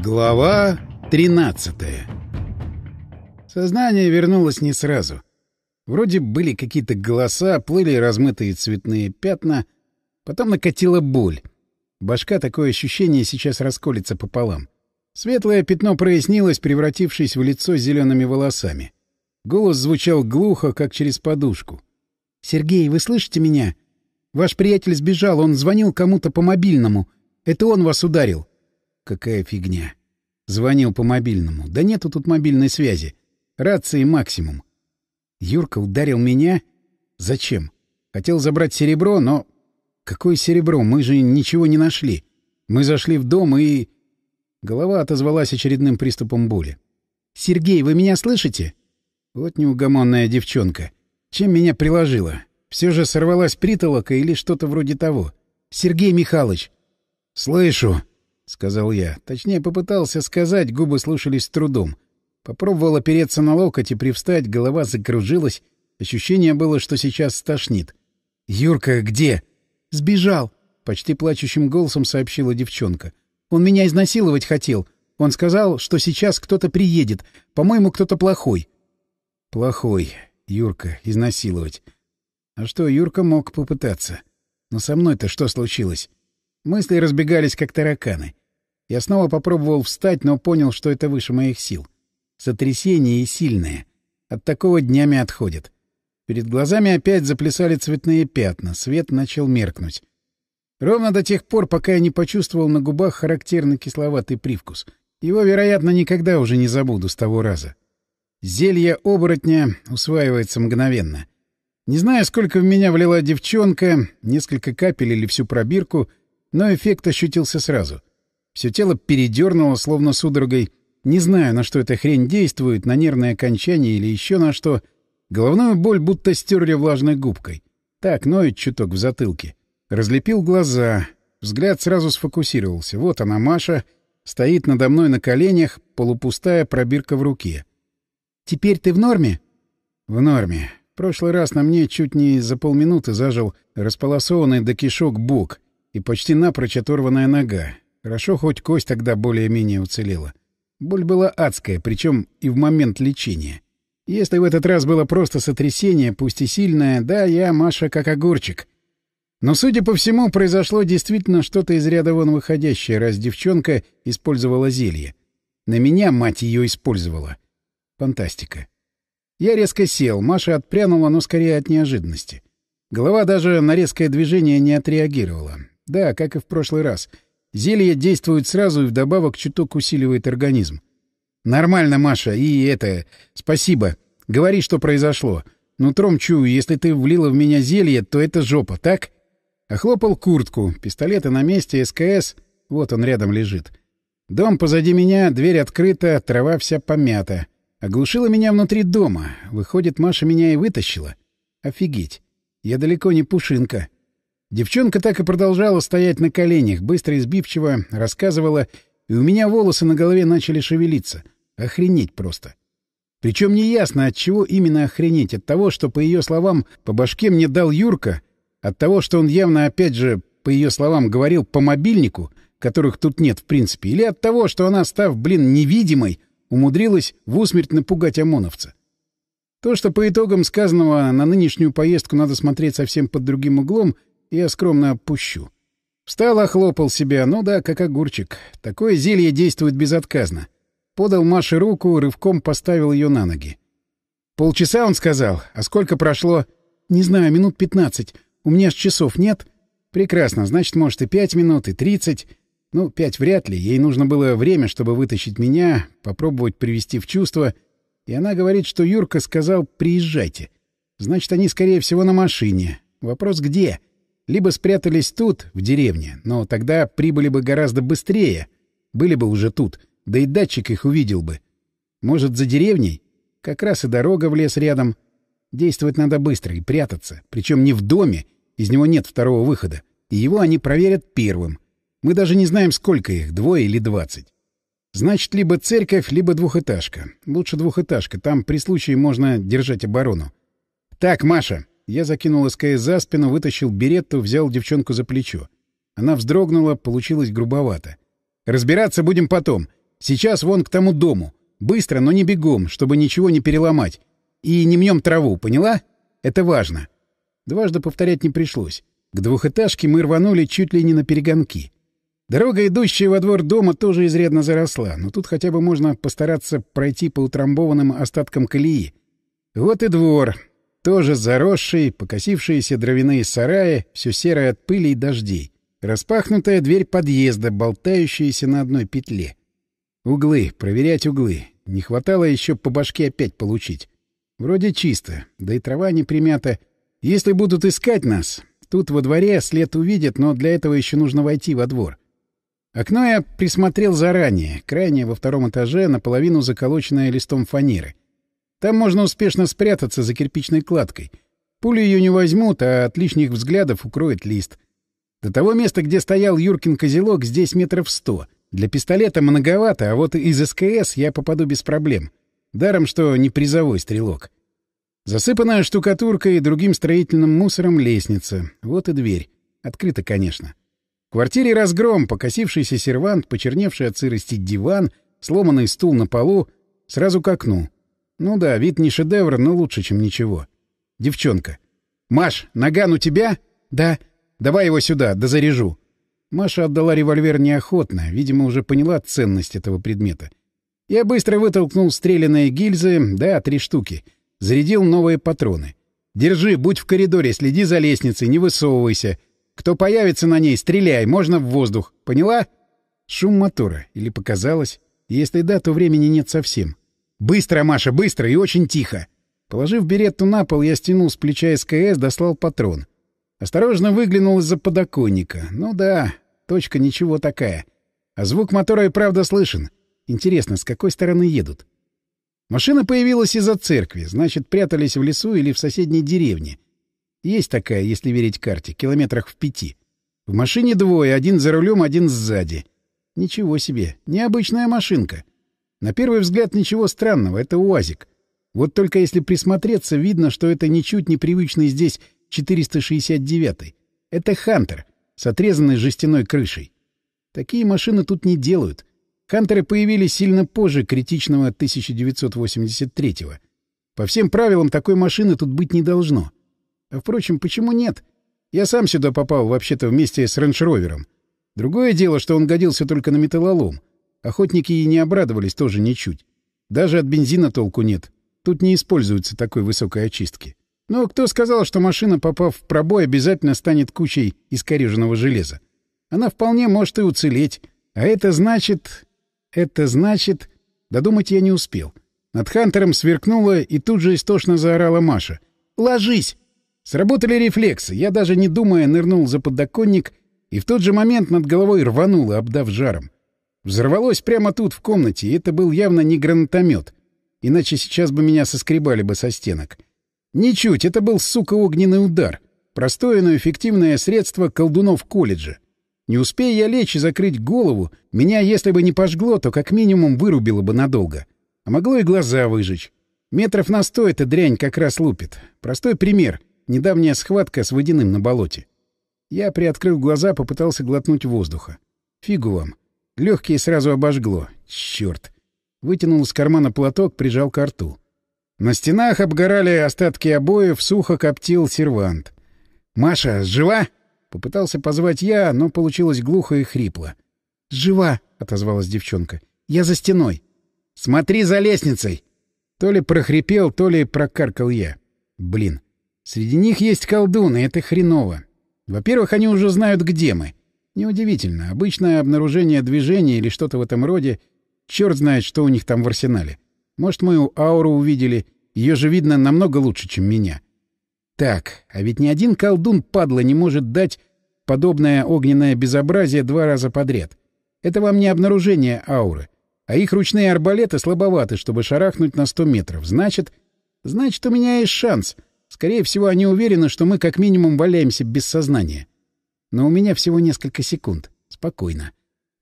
Глава 13 Сознание вернулось не сразу. Вроде были какие-то голоса, плыли размытые цветные пятна, потом накатила боль. Башка такое ощущение сейчас расколется пополам. Светлое пятно прояснилось, превратившись в лицо с зелеными волосами. Голос звучал глухо, как через подушку. «Сергей, вы слышите меня? Ваш приятель сбежал, он звонил кому-то по мобильному. Это он вас ударил». «Какая фигня!» Звонил по мобильному. Да нету тут мобильной связи. Рации максимум. Юрка ударил меня? Зачем? Хотел забрать серебро, но... Какое серебро? Мы же ничего не нашли. Мы зашли в дом и... Голова отозвалась очередным приступом боли. «Сергей, вы меня слышите?» Вот неугомонная девчонка. Чем меня приложила? Все же сорвалась притолока или что-то вроде того. «Сергей Михайлович!» «Слышу!» — сказал я. Точнее, попытался сказать, губы слушались с трудом. Попробовал опереться на локоть и привстать, голова закружилась. Ощущение было, что сейчас стошнит. «Юрка, где?» «Сбежал!» — почти плачущим голосом сообщила девчонка. «Он меня изнасиловать хотел. Он сказал, что сейчас кто-то приедет. По-моему, кто-то плохой». «Плохой. Юрка. Изнасиловать. А что, Юрка мог попытаться. Но со мной-то что случилось?» Мысли разбегались, как тараканы. Я снова попробовал встать, но понял, что это выше моих сил. Сотрясение и сильное. От такого днями отходит. Перед глазами опять заплясали цветные пятна, свет начал меркнуть. Ровно до тех пор, пока я не почувствовал на губах характерный кисловатый привкус. Его, вероятно, никогда уже не забуду с того раза. Зелье оборотня усваивается мгновенно. Не знаю, сколько в меня влила девчонка, несколько капель или всю пробирку, но эффект ощутился сразу. Все тело передернуло, словно судорогой. Не знаю, на что эта хрень действует, на нервное окончание или еще на что. Головную боль будто стерли влажной губкой. Так, ноет чуток в затылке. Разлепил глаза. Взгляд сразу сфокусировался. Вот она, Маша, стоит надо мной на коленях, полупустая пробирка в руке. «Теперь ты в норме?» «В норме. В прошлый раз на мне чуть не за полминуты зажил располосованный до кишок бок и почти напрочь оторванная нога. Хорошо, хоть кость тогда более-менее уцелела. Боль была адская, причем и в момент лечения. Если в этот раз было просто сотрясение, пусть и сильное, да, я, Маша, как огурчик. Но, судя по всему, произошло действительно что-то из ряда вон выходящее, раз девчонка использовала зелье. На меня мать ее использовала. Фантастика. Я резко сел, Маша отпрянула, но скорее от неожиданности. Голова даже на резкое движение не отреагировала. Да, как и в прошлый раз — Зелье действует сразу и вдобавок чуток усиливает организм. Нормально, Маша, и это... Спасибо. Говори, что произошло. Нутром чую, если ты влила в меня зелье, то это жопа, так? Охлопал куртку, пистолеты на месте, СКС. Вот он рядом лежит. Дом позади меня, дверь открыта, трава вся помята. Оглушила меня внутри дома. Выходит, Маша меня и вытащила. Офигеть. Я далеко не пушинка. Девчонка так и продолжала стоять на коленях, быстро и сбивчиво рассказывала, и у меня волосы на голове начали шевелиться. Охренеть просто. Причем неясно, от чего именно охренеть. От того, что, по ее словам, по башке мне дал Юрка, от того, что он явно, опять же, по ее словам, говорил по мобильнику, которых тут нет в принципе, или от того, что она, став, блин, невидимой, умудрилась в усмерть напугать ОМОНовца. То, что по итогам сказанного на нынешнюю поездку надо смотреть совсем под другим углом — я скромно опущу. Встал, охлопал себя. Ну да, как огурчик. Такое зелье действует безотказно. Подал Маше руку, рывком поставил ее на ноги. Полчаса, он сказал. А сколько прошло? Не знаю, минут пятнадцать. У меня ж часов нет. Прекрасно. Значит, может, и пять минут, и тридцать. Ну, пять вряд ли. Ей нужно было время, чтобы вытащить меня, попробовать привести в чувство. И она говорит, что Юрка сказал «приезжайте». Значит, они, скорее всего, на машине. Вопрос где? Либо спрятались тут, в деревне, но тогда прибыли бы гораздо быстрее. Были бы уже тут, да и датчик их увидел бы. Может, за деревней? Как раз и дорога в лес рядом. Действовать надо быстро и прятаться. Причем не в доме, из него нет второго выхода. И его они проверят первым. Мы даже не знаем, сколько их, двое или двадцать. Значит, либо церковь, либо двухэтажка. Лучше двухэтажка, там при случае можно держать оборону. «Так, Маша, я закинул СКС за спину, вытащил беретту, взял девчонку за плечо. Она вздрогнула, получилось грубовато. «Разбираться будем потом. Сейчас вон к тому дому. Быстро, но не бегом, чтобы ничего не переломать. И не мнем траву, поняла? Это важно. Дважды повторять не пришлось. К двухэтажке мы рванули чуть ли не на перегонки. Дорога, идущая во двор дома, тоже изрядно заросла, но тут хотя бы можно постараться пройти по утрамбованным остаткам колеи. Вот и двор. Тоже заросший, покосившиеся дровяные сараи, все серое от пыли и дождей. Распахнутая дверь подъезда, болтающаяся на одной петле. Углы, проверять углы. Не хватало еще по башке опять получить. Вроде чисто, да и трава не примята. Если будут искать нас, тут во дворе след увидят, но для этого еще нужно войти во двор. Окно я присмотрел заранее, крайнее во втором этаже, наполовину заколоченное листом фанеры. Там можно успешно спрятаться за кирпичной кладкой. Пули ее не возьмут, а от лишних взглядов укроет лист. До того места, где стоял Юркин козелок, здесь метров сто. Для пистолета многовато, а вот из СКС я попаду без проблем. Даром, что не призовой стрелок. Засыпанная штукатуркой и другим строительным мусором лестница. Вот и дверь. Открыта, конечно. В квартире разгром, покосившийся сервант, почерневший от сырости диван, сломанный стул на полу, сразу к окну. Ну да, вид не шедевр, но лучше, чем ничего. Девчонка. «Маш, наган у тебя?» «Да». «Давай его сюда, да заряжу». Маша отдала револьвер неохотно, видимо, уже поняла ценность этого предмета. Я быстро вытолкнул стрелянные гильзы, да, три штуки. Зарядил новые патроны. «Держи, будь в коридоре, следи за лестницей, не высовывайся. Кто появится на ней, стреляй, можно в воздух. Поняла? Шум мотора. Или показалось? Если да, то времени нет совсем. Быстро, Маша, быстро и очень тихо. Положив беретту на пол, я стянул с плеча СКС, дослал патрон. Осторожно выглянул из-за подоконника. Ну да, точка ничего такая. А звук мотора и правда слышен. Интересно, с какой стороны едут? Машина появилась из-за церкви, значит, прятались в лесу или в соседней деревне. Есть такая, если верить карте, километрах в пяти. В машине двое, один за рулем, один сзади. Ничего себе, необычная машинка. На первый взгляд ничего странного, это УАЗик. Вот только если присмотреться, видно, что это ничуть непривычный здесь 469-й. Это «Хантер» с отрезанной жестяной крышей. Такие машины тут не делают. «Хантеры» появились сильно позже критичного 1983-го. По всем правилам такой машины тут быть не должно. А, впрочем, почему нет? Я сам сюда попал вообще-то вместе с рейндж-ровером. Другое дело, что он годился только на металлолом. Охотники и не обрадовались тоже ничуть. Даже от бензина толку нет. Тут не используется такой высокой очистки. Но кто сказал, что машина, попав в пробой, обязательно станет кучей искореженного железа? Она вполне может и уцелеть. А это значит... Это значит... Додумать я не успел. Над Хантером сверкнула и тут же истошно заорала Маша. «Ложись!» Сработали рефлексы. Я даже не думая нырнул за подоконник, и в тот же момент над головой рвануло, обдав жаром. Взорвалось прямо тут, в комнате, и это был явно не гранатомет. Иначе сейчас бы меня соскребали бы со стенок. Ничуть, это был, сука, огненный удар. Простое, но эффективное средство колдунов колледжа. Не успея я лечь и закрыть голову, меня, если бы не пожгло, то как минимум вырубило бы надолго. А могло и глаза выжечь. Метров на сто эта дрянь как раз лупит. Простой пример — Недавняя схватка с водяным на болоте. Я, приоткрыв глаза, попытался глотнуть воздуха. Фигу вам. Легкие сразу обожгло. Черт. Вытянул из кармана платок, прижал к рту. На стенах обгорали остатки обоев, сухо коптил сервант. «Маша, жива?» Попытался позвать я, но получилось глухо и хрипло. «Жива!» — отозвалась девчонка. «Я за стеной!» «Смотри за лестницей!» То ли прохрипел, то ли прокаркал я. Блин, Среди них есть колдуны, это хреново. Во-первых, они уже знают, где мы. Неудивительно. Обычное обнаружение движения или что-то в этом роде. Черт знает, что у них там в арсенале. Может, мою ауру увидели. Ее же видно намного лучше, чем меня. Так, а ведь ни один колдун, падла, не может дать подобное огненное безобразие два раза подряд. Это вам не обнаружение ауры. А их ручные арбалеты слабоваты, чтобы шарахнуть на сто метров. Значит... Значит, у меня есть шанс — Скорее всего, они уверены, что мы как минимум валяемся без сознания. Но у меня всего несколько секунд. Спокойно.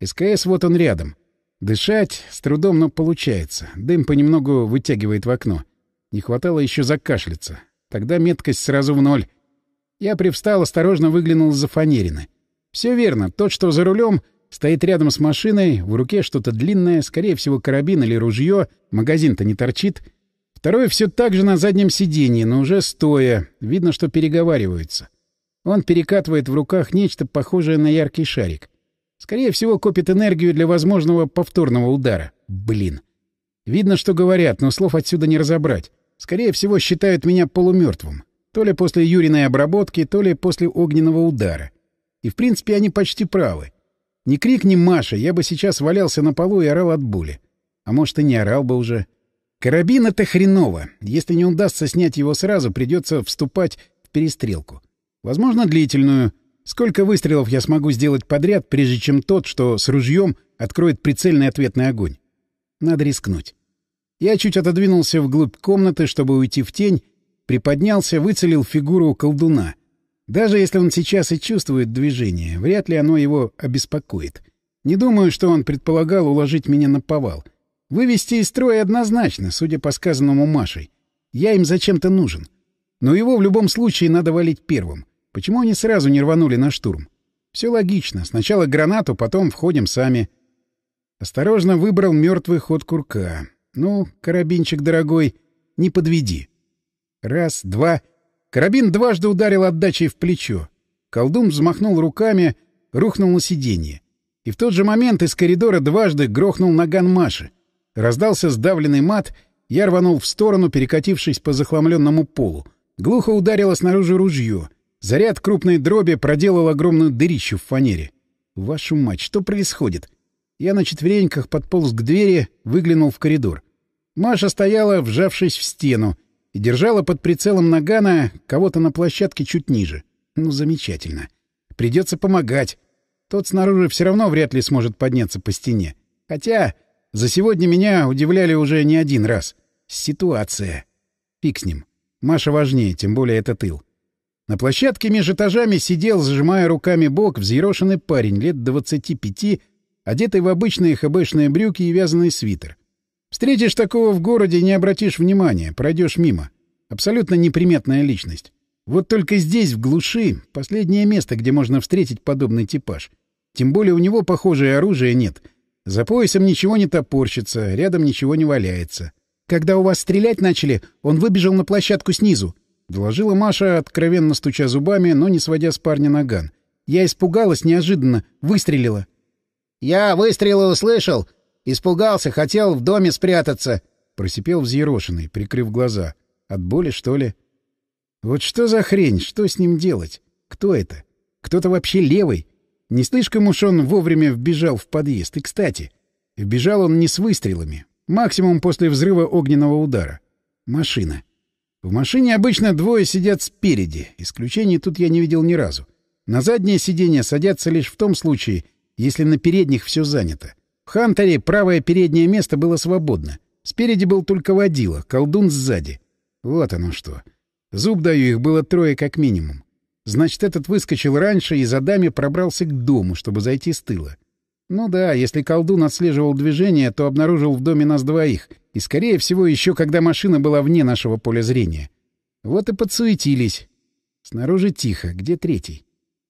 СКС вот он рядом. Дышать с трудом, но получается. Дым понемногу вытягивает в окно. Не хватало еще закашляться. Тогда меткость сразу в ноль. Я привстал, осторожно выглянул из-за фанерины. Все верно. Тот, что за рулем, стоит рядом с машиной, в руке что-то длинное, скорее всего, карабин или ружье, магазин-то не торчит. Второй все так же на заднем сиденье, но уже стоя, видно, что переговариваются. Он перекатывает в руках нечто похожее на яркий шарик. Скорее всего, копит энергию для возможного повторного удара. Блин. Видно, что говорят, но слов отсюда не разобрать. Скорее всего, считают меня полумертвым. То ли после Юриной обработки, то ли после огненного удара. И, в принципе, они почти правы. Ни крик, ни Маша, я бы сейчас валялся на полу и орал от боли. А может, и не орал бы уже. Карабин — это хреново. Если не удастся снять его сразу, придется вступать в перестрелку. Возможно, длительную. Сколько выстрелов я смогу сделать подряд, прежде чем тот, что с ружьем, откроет прицельный ответный огонь? Надо рискнуть. Я чуть отодвинулся вглубь комнаты, чтобы уйти в тень, приподнялся, выцелил фигуру колдуна. Даже если он сейчас и чувствует движение, вряд ли оно его обеспокоит. Не думаю, что он предполагал уложить меня на повал. Вывести из строя однозначно, судя по сказанному Машей. Я им зачем-то нужен. Но его в любом случае надо валить первым. Почему они сразу не рванули на штурм? Все логично. Сначала гранату, потом входим сами. Осторожно выбрал мертвый ход курка. Ну, карабинчик дорогой, не подведи. Раз, два. Карабин дважды ударил отдачей в плечо. Колдун взмахнул руками, рухнул на сиденье. И в тот же момент из коридора дважды грохнул наган Маши. Раздался сдавленный мат, я рванул в сторону, перекатившись по захламленному полу. Глухо ударило снаружи ружье. Заряд крупной дроби проделал огромную дырищу в фанере. Вашу мать, что происходит? Я на четвереньках подполз к двери, выглянул в коридор. Маша стояла, вжавшись в стену, и держала под прицелом нагана кого-то на площадке чуть ниже. Ну, замечательно. Придется помогать. Тот снаружи все равно вряд ли сможет подняться по стене. Хотя за сегодня меня удивляли уже не один раз. Ситуация. Фиг с ним. Маша важнее, тем более это тыл. На площадке между этажами сидел, сжимая руками бок, взъерошенный парень лет 25, одетый в обычные хэбэшные брюки и вязаный свитер. Встретишь такого в городе, не обратишь внимания, пройдешь мимо. Абсолютно неприметная личность. Вот только здесь, в глуши, последнее место, где можно встретить подобный типаж. Тем более у него, похоже, оружия нет. За поясом ничего не топорщится, рядом ничего не валяется. Когда у вас стрелять начали, он выбежал на площадку снизу. — доложила Маша, откровенно стуча зубами, но не сводя с парня наган. Я испугалась неожиданно, выстрелила. — Я выстрелы услышал, Испугался, хотел в доме спрятаться. Просипел взъерошенный, прикрыв глаза. От боли, что ли? Вот что за хрень? Что с ним делать? Кто это? Кто-то вообще левый? Не слишком уж он вовремя вбежал в подъезд. И, кстати, вбежал он не с выстрелами. Максимум после взрыва огненного удара. Машина. В машине обычно двое сидят спереди. Исключений тут я не видел ни разу. На заднее сиденье садятся лишь в том случае, если на передних все занято. В «Хантере» правое переднее место было свободно. Спереди был только водила, колдун сзади. Вот оно что. Зуб даю, их было трое как минимум. Значит, этот выскочил раньше и за даме пробрался к дому, чтобы зайти с тыла. Ну да, если колдун отслеживал движение, то обнаружил в доме нас двоих. И, скорее всего, еще когда машина была вне нашего поля зрения. Вот и подсуетились. Снаружи тихо. Где третий?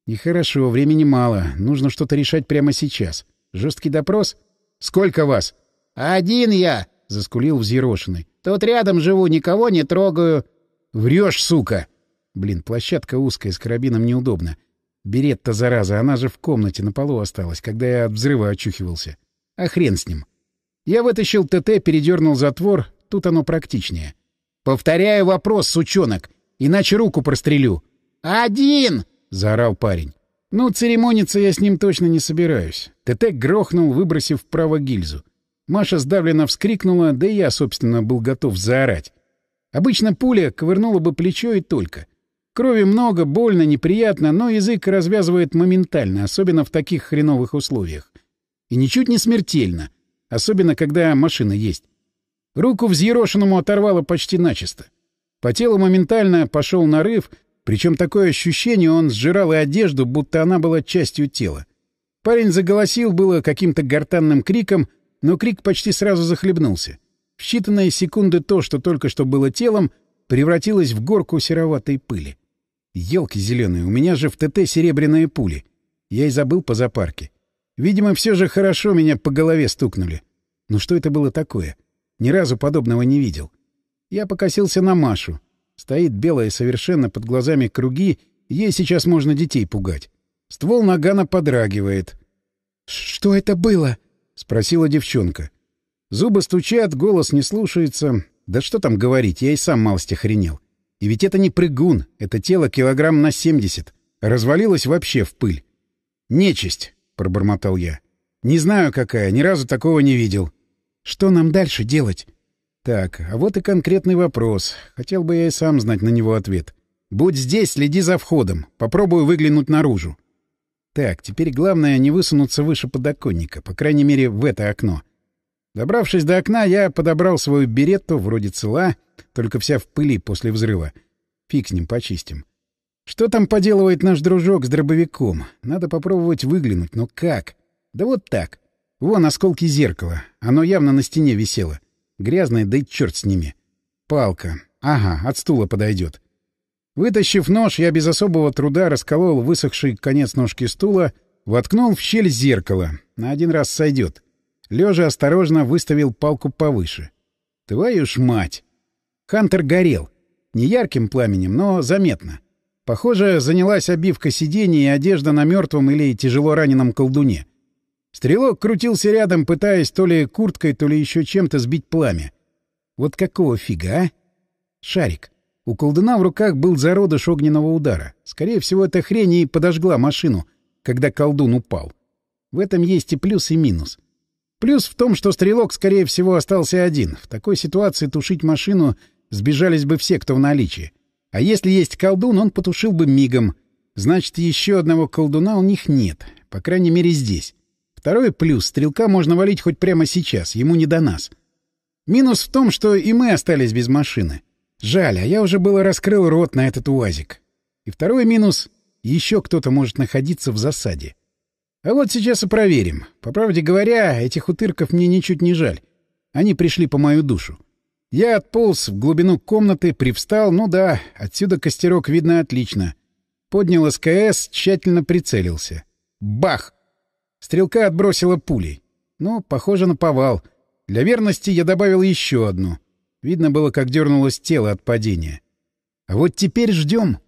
Нехорошо, времени мало. Нужно что-то решать прямо сейчас. Жесткий допрос? Сколько вас? — Один я, — заскулил взъерошенный. — Тут рядом живу, никого не трогаю. — Врешь, сука! Блин, площадка узкая, с карабином неудобно. Берет-то, зараза, она же в комнате на полу осталась, когда я от взрыва очухивался. А хрен с ним. Я вытащил ТТ, передернул затвор, тут оно практичнее. — Повторяю вопрос, сучонок, иначе руку прострелю. — Один! — заорал парень. Ну, церемониться я с ним точно не собираюсь. ТТ грохнул, выбросив вправо гильзу. Маша сдавленно вскрикнула, да и я, собственно, был готов заорать. Обычно пуля ковырнула бы плечо и только. Крови много, больно, неприятно, но язык развязывает моментально, особенно в таких хреновых условиях. И ничуть не смертельно, особенно когда машина есть. Руку взъерошенному оторвало почти начисто. По телу моментально пошел нарыв — причем такое ощущение он сжирал и одежду, будто она была частью тела. Парень заголосил было каким-то гортанным криком, но крик почти сразу захлебнулся. В считанные секунды то, что только что было телом, превратилось в горку сероватой пыли. Елки зеленые, у меня же в ТТ серебряные пули. Я и забыл по запарке. Видимо, все же хорошо меня по голове стукнули. Но что это было такое? Ни разу подобного не видел. Я покосился на Машу. Стоит белая совершенно под глазами круги, ей сейчас можно детей пугать. Ствол нагана подрагивает. «Что это было?» — спросила девчонка. Зубы стучат, голос не слушается. Да что там говорить, я и сам малость охренел. И ведь это не прыгун, это тело килограмм на семьдесят. Развалилось вообще в пыль. «Нечисть», — пробормотал я. «Не знаю, какая, ни разу такого не видел». «Что нам дальше делать?» Так, а вот и конкретный вопрос. Хотел бы я и сам знать на него ответ. «Будь здесь, следи за входом. Попробую выглянуть наружу». Так, теперь главное не высунуться выше подоконника, по крайней мере, в это окно. Добравшись до окна, я подобрал свою беретту, вроде цела, только вся в пыли после взрыва. Фиг с ним, почистим. Что там поделывает наш дружок с дробовиком? Надо попробовать выглянуть, но как? Да вот так. Вон осколки зеркала. Оно явно на стене висело. Грязное, да и черт с ними. Палка. Ага, от стула подойдет. Вытащив нож, я без особого труда расколол высохший конец ножки стула, воткнул в щель зеркало. На один раз сойдет. Лежа осторожно выставил палку повыше. Твою ж мать! Хантер горел. Не ярким пламенем, но заметно. Похоже, занялась обивка сидений и одежда на мертвом или тяжело раненом колдуне. Стрелок крутился рядом, пытаясь то ли курткой, то ли еще чем-то сбить пламя. Вот какого фига, а? Шарик. У колдуна в руках был зародыш огненного удара. Скорее всего, эта хрень и подожгла машину, когда колдун упал. В этом есть и плюс, и минус. Плюс в том, что стрелок, скорее всего, остался один. В такой ситуации тушить машину сбежались бы все, кто в наличии. А если есть колдун, он потушил бы мигом. Значит, еще одного колдуна у них нет. По крайней мере, здесь. Второй плюс — стрелка можно валить хоть прямо сейчас, ему не до нас. Минус в том, что и мы остались без машины. Жаль, а я уже было раскрыл рот на этот УАЗик. И второй минус — еще кто-то может находиться в засаде. А вот сейчас и проверим. По правде говоря, этих утырков мне ничуть не жаль. Они пришли по мою душу. Я отполз в глубину комнаты, привстал, ну да, отсюда костерок видно отлично. Поднял СКС, тщательно прицелился. Бах! Стрелка отбросила пулей. Ну, похоже на повал. Для верности я добавил еще одну — Видно было, как дернулось тело от падения. А вот теперь ждем.